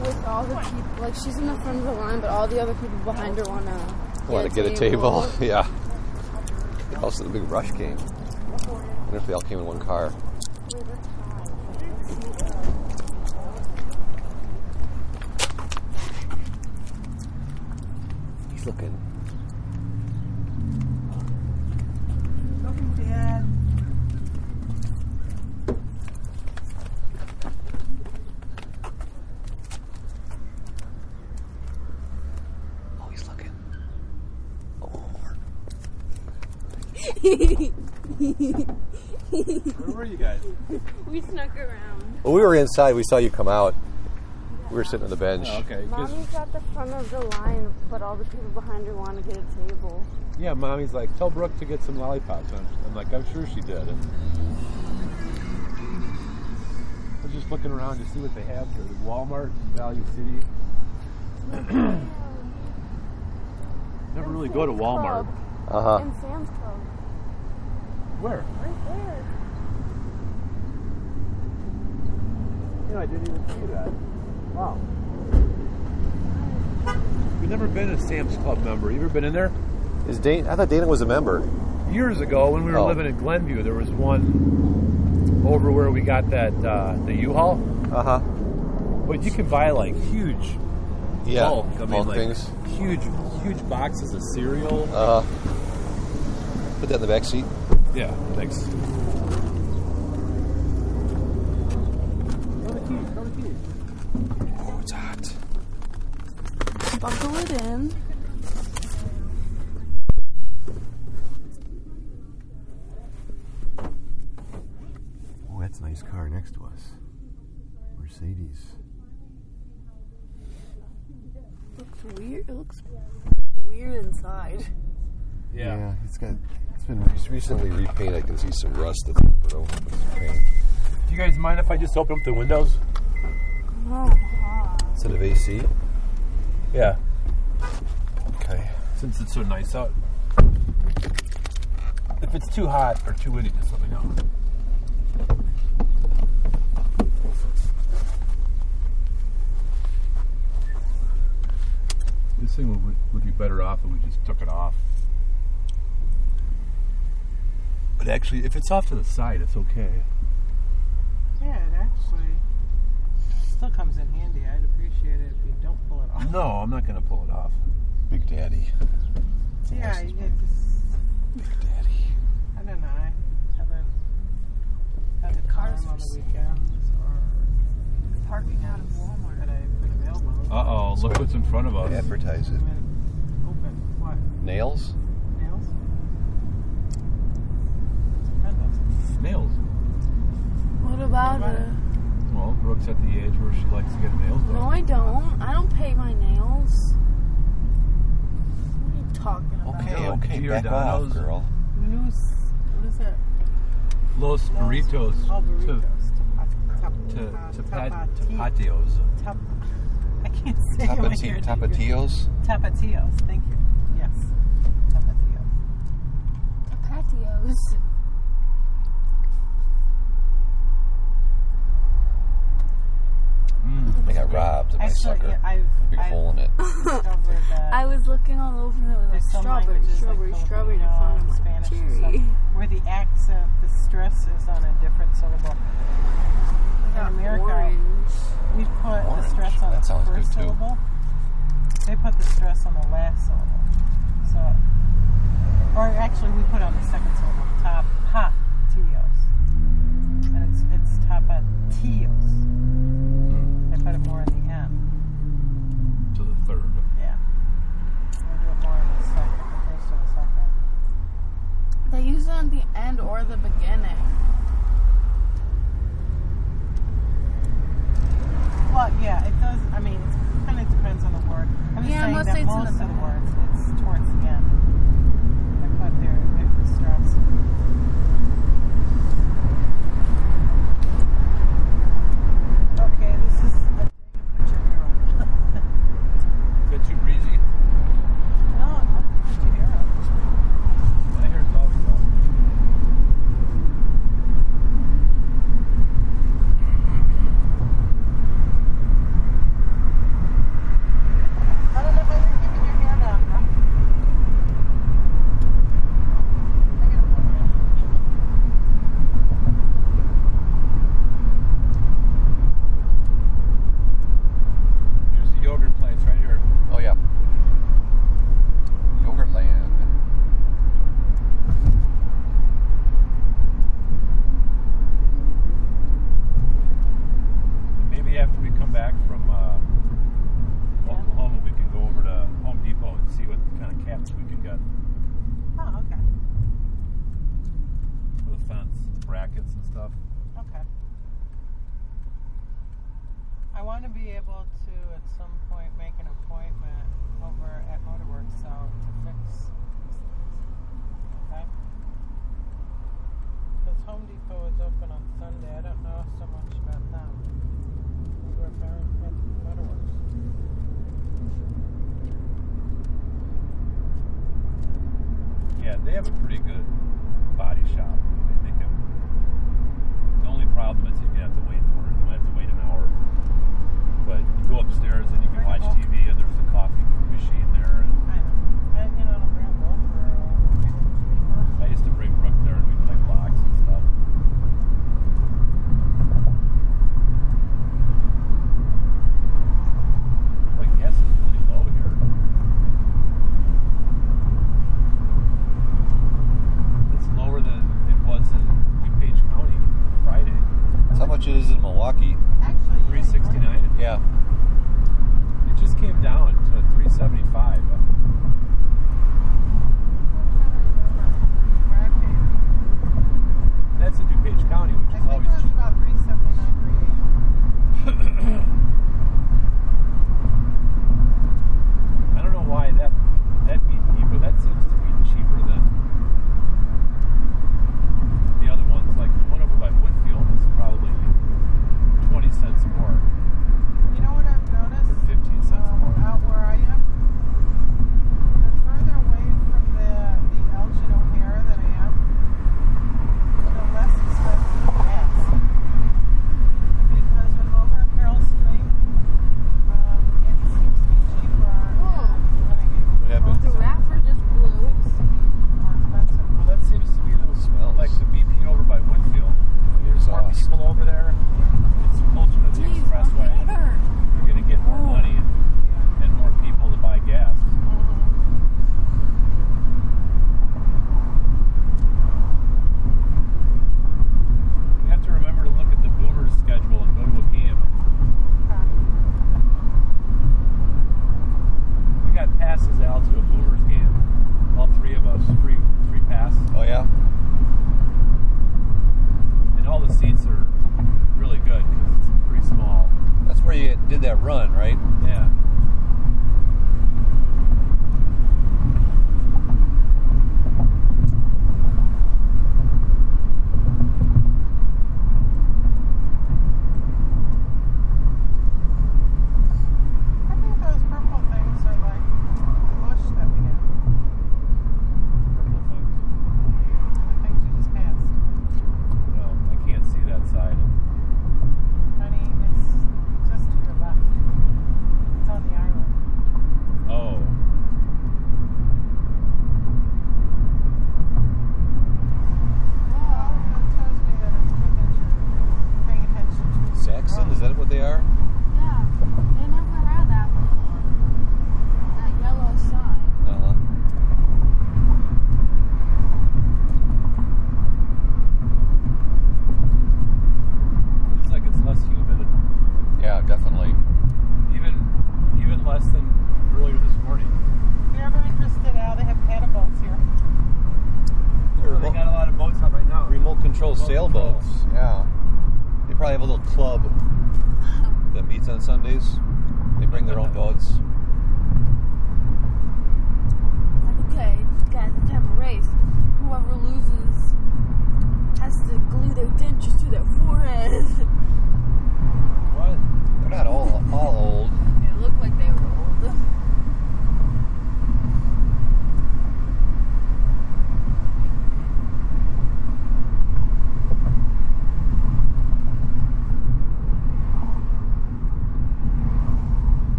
with all the people. Like she's in the front of the line, but all the other people behind her wanna Want to get a table? yeah. Also, the big rush came. I wonder if they all came in one car. He's looking. Where were you guys? We snuck around. Well, we were inside. We saw you come out. We were sitting on the bench. Oh, okay. 'cause- Mommy's at the front of the line, but all the people behind her want to get a table. yeah, mommy's like, tell Brooke to get some lollipops. I'm, I'm like, I'm sure she did. And I was just looking around to see what they have here. Walmart, Value City. Never really go to Walmart. Uh huh. And Sam's Club. Where? Right there. Yeah, I didn't even see that. Wow. We've never been a Sam's Club member. You ever been in there? Is Dana? I thought Dana was a member. Years ago, when we were Oh. living in Glenview, there was one over where we got that uh, the U-Haul. Uh huh. But you can buy like huge Yeah. bulk. I mean, bulk like things. huge, huge boxes of cereal. Uh huh. Put that in the back seat. Yeah, thanks. Oh, it's hot. Buckle it in. Oh, that's a nice car next to us. Mercedes. Looks weird. It looks weird inside. Yeah. it's got. It's been recently repainted. I can see some rust that's but over some paint. Do you guys mind if I just open up the windows? Oh, Instead of AC. Yeah. Okay. Since it's so nice out. If it's too hot or too windy, just let me know. This thing would, would be better off if we just took it off. But actually, if it's off to the side, it's okay. Yeah, it actually still comes in handy. I'd appreciate it if you don't pull it off. No, I'm not going to pull it off. Big Daddy. Yeah, you get just, Big Daddy. I don't know. I haven't had the cars on for the weekends or parking out of Walmart. that I've been available. Uh oh, look what's in front of us. Advertise it. Open. What? Nails. Nails? Depends. Nails. What about What about it? Well, Brooke's at the age where she likes to get nails done. No, I don't. I don't pay my nails. What are you talking about? Okay, No, okay, back off, girl. Loose. What is it? Los burritos Oh, burritos. Tap, to tap, to, tap, to patios. tap- I can't say it when I Tapati- it. Tapatios. Tapatios. Thank you. Yes. Tapatios. Patios. I got robbed of my Actually, sucker. yeah, I've, Big I've hole in it. I was looking all over and it was like there's some strawberry, strawberry, like strawberry, and I found and my Spanish and stuff, where the accent, the stress is on a different syllable. In America, Orange. we put the stress on That the first good, too. syllable. They put the stress on the last syllable. So, or actually, we put on the second syllable. Top ha tios, and it's it's tapa tios. They it more in the end. To the third. Yeah. We do it more in the second, the first or the second. They use it at the end or the beginning. Well, yeah, it does. I mean, it kind of depends on the word. I'm just Yeah, saying mostly that it's in most of the back. words, want to be able to, at some point, make an appointment over at Motorworks out to fix these things. Okay? Because Home Depot is open on Sunday. I don't know so much about them. We're repairing Motorworks. Yeah, they have a pretty good body shop. I mean, they can. The only problem is you have to wait for it go upstairs and you can watch TV.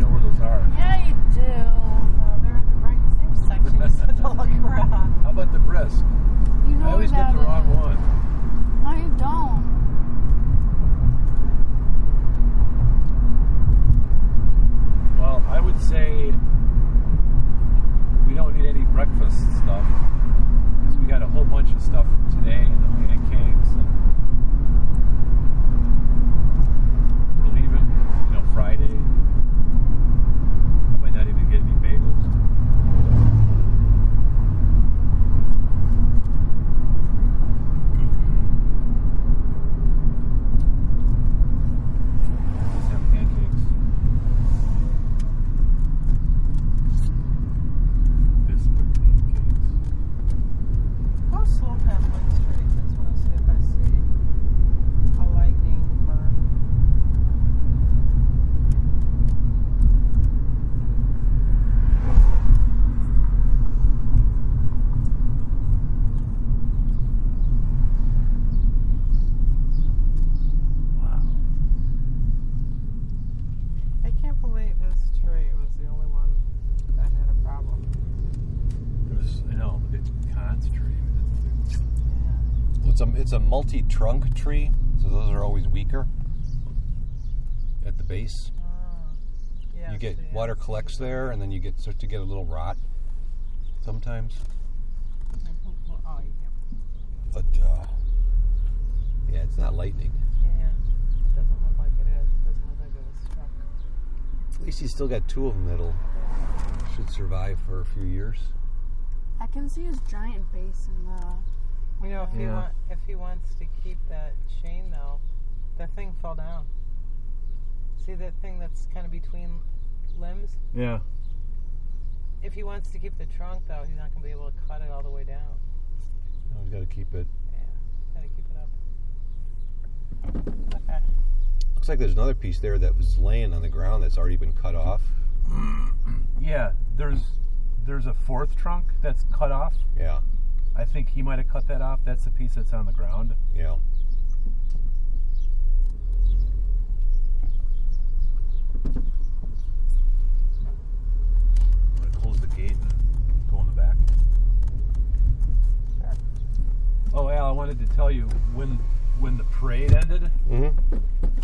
Know where those are. Yeah, you do. Uh, they're in the right same section. You said to look around. How about the brisk? You know I always where get the that wrong is. one. No, you don't. Well, I would say we don't need any breakfast stuff because we got a whole bunch of stuff from today and the pancakes and we're leaving, you know, Friday. I might not even get any bagels. Just have pancakes. Biscuit pancakes. Go slow past Lake Street. Just want to see if I see a lightning burn. Wow. I can't believe this tree was the only one that had a problem. It was, I know, but it's concentrated. Yeah. It's a it's a multi trunk tree, so those are always weaker at the base. Ah. Yes, you get yes. water collects there, and then you get start to get a little rot sometimes. You can't. But uh, yeah, it's not lightning. Yeah. It doesn't look like it is. It doesn't look like it was struck. At least he's still got two of them that'll should survive for a few years. I can see his giant base in the. You know, if he want, if he wants to keep that chain though, that thing fell down. See that thing that's kind of between limbs? Yeah. If he wants to keep the trunk though, he's not going to be able to cut it all the way down. Oh, he's got to keep it. Yeah, got to keep it up. Okay. Looks like there's another piece there that was laying on the ground that's already been cut off. Yeah, there's there's a fourth trunk that's cut off. Yeah, I think he might have cut that off. That's the piece that's on the ground. yeah. I'm gonna close the gate and go in the back. Sure. Oh, Al, I wanted to tell you when when the parade ended, Mm-hmm.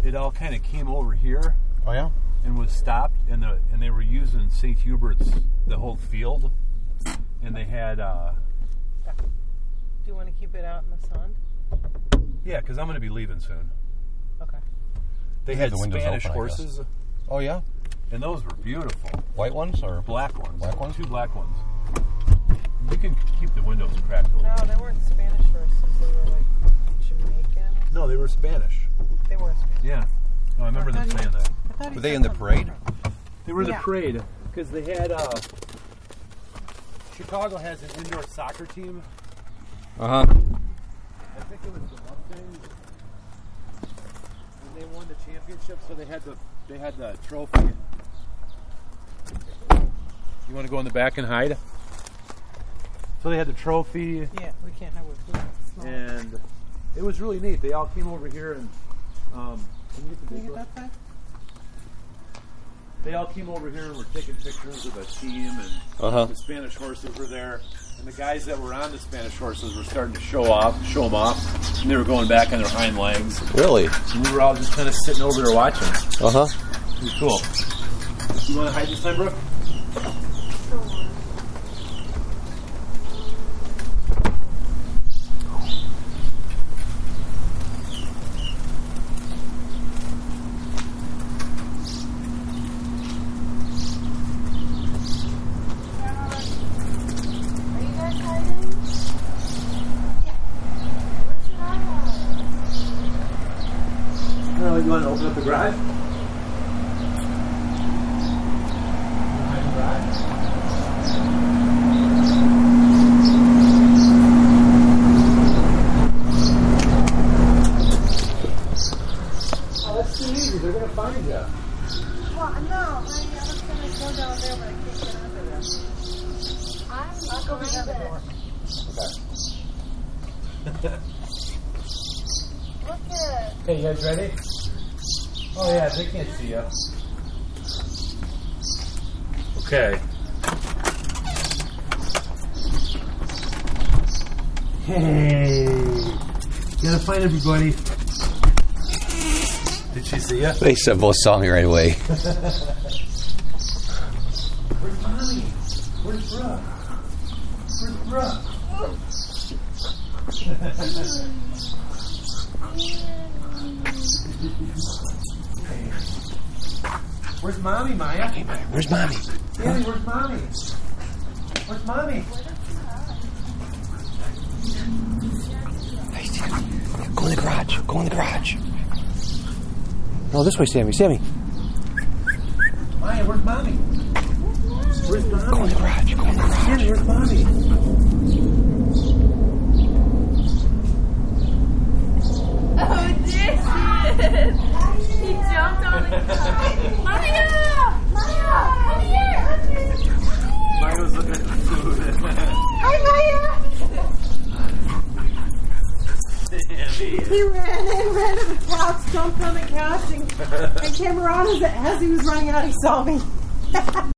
it all kind of came over here Oh yeah. and was stopped, and the and they were using St. Hubert's the whole field, and they had uh, Do you want to keep it out in the sun? yeah, because I'm gonna be leaving soon. Okay. They had the windows Spanish open, I guess. horses, Oh yeah. and those were beautiful. White ones or Black ones. Black ones? Two black ones. You can keep the windows cracked a little. No, they weren't Spanish horses. They were like Jamaican. No, they were Spanish. They were Spanish. Yeah. No, I remember I them thought saying that. I thought he Were they said in the something parade? different. They were in Yeah. the parade because they had. Uh, Chicago has an indoor soccer team. Uh huh. I think it was the Mustangs, and they won the championship. So they had the they had the trophy. You want to go in the back and hide? So they had the trophy, Yeah, we can't have it. small. and it was really neat. They all came over here and. Um, can you get the Can you big get one? that thing? They all came over here and were taking pictures of the team, and Uh huh. the Spanish horses were there. And the guys that were on the Spanish horses were starting to show off, show them off, and they were going back on their hind legs. Really? And we were all just kind of sitting over there watching. Uh huh. It was cool. You want to hide this time, Brooke? garage? Behind the garage? Oh, that's too easy. They're gonna find you. Well, no, I, I was going to go down there, but I can't get under there. I'm I'll go behind the door. Look at Hey, you guys ready? Oh yeah, they can't see you. Okay. Hey, gotta everybody. Did she see you? They said both saw me right away. Where's mommy? Where's Brooke? Where's Brooke? Where's mommy, Maya? Where's mommy? Danny, where's mommy? Where's mommy? Hey, Sammy. Go in the garage. Go in the garage. No, this way, Sammy. Sammy. Maya, where's mommy? Where's mommy? Go in the garage. Go in the garage. Danny, where's mommy? Oh, there he is. He jumped on the car. Maya! Maya! Come here! Maya was looking at the food. Hi, Maya! He ran in, ran to the couch, jumped on the couch, and, and came around as, as he was running out. He saw me.